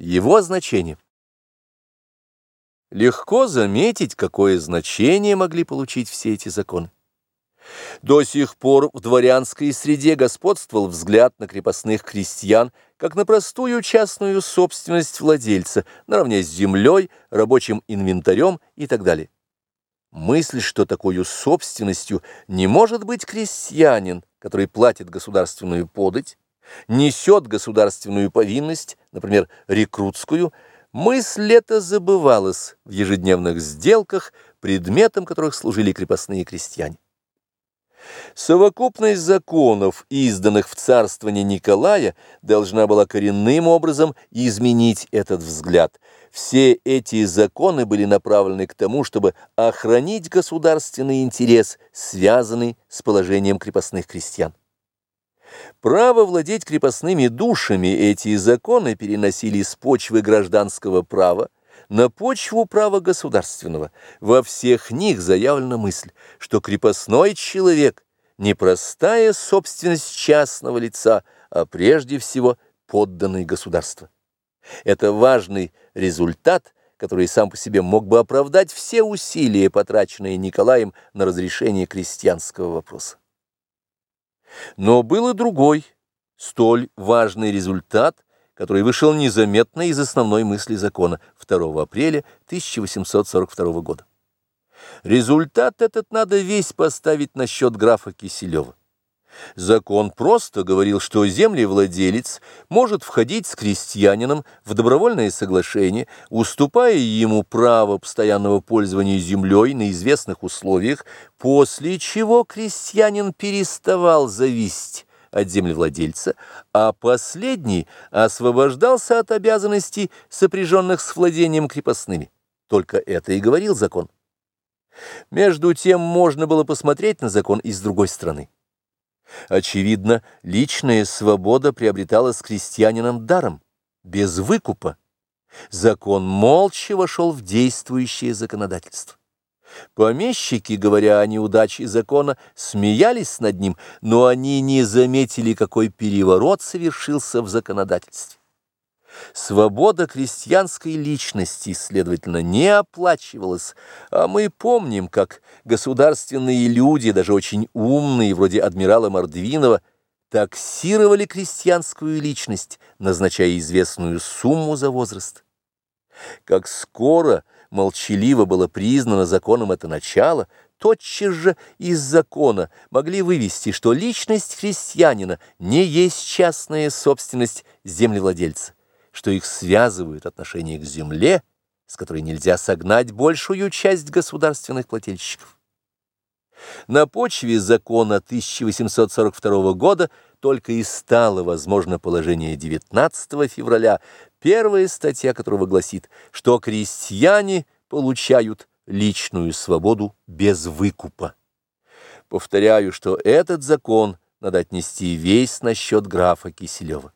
Его значение. Легко заметить, какое значение могли получить все эти законы. До сих пор в дворянской среде господствовал взгляд на крепостных крестьян как на простую частную собственность владельца, наравне с землей, рабочим инвентарем и так далее. Мысль, что такой собственностью не может быть крестьянин, который платит государственную подать, несет государственную повинность, например, рекрутскую, мысль эта забывалась в ежедневных сделках, предметом которых служили крепостные крестьяне. Совокупность законов, изданных в царствование Николая, должна была коренным образом изменить этот взгляд. Все эти законы были направлены к тому, чтобы охранить государственный интерес, связанный с положением крепостных крестьян. Право владеть крепостными душами эти законы переносили с почвы гражданского права на почву права государственного. Во всех них заявлена мысль, что крепостной человек не простая собственность частного лица, а прежде всего подданный государства. Это важный результат, который сам по себе мог бы оправдать все усилия, потраченные Николаем на разрешение крестьянского вопроса. Но был и другой, столь важный результат, который вышел незаметно из основной мысли закона 2 апреля 1842 года. Результат этот надо весь поставить на счет графа Киселева. Закон просто говорил, что землевладелец может входить с крестьянином в добровольное соглашение, уступая ему право постоянного пользования землей на известных условиях, после чего крестьянин переставал зависеть от землевладельца, а последний освобождался от обязанностей, сопряженных с владением крепостными. Только это и говорил закон. Между тем можно было посмотреть на закон и с другой стороны. Очевидно, личная свобода приобреталась крестьянином даром, без выкупа. Закон молча вошел в действующее законодательство. Помещики, говоря о неудаче закона, смеялись над ним, но они не заметили, какой переворот совершился в законодательстве. Свобода крестьянской личности, следовательно, не оплачивалась, а мы помним, как государственные люди, даже очень умные, вроде адмирала Мордвинова, таксировали крестьянскую личность, назначая известную сумму за возраст. Как скоро, молчаливо было признано законом это начало, тотчас же из закона могли вывести, что личность крестьянина не есть частная собственность землевладельца что их связывают отношения к земле, с которой нельзя согнать большую часть государственных плательщиков. На почве закона 1842 года только и стало возможно положение 19 февраля, первая статья которого гласит, что крестьяне получают личную свободу без выкупа. Повторяю, что этот закон надо отнести весь насчет графа Киселева.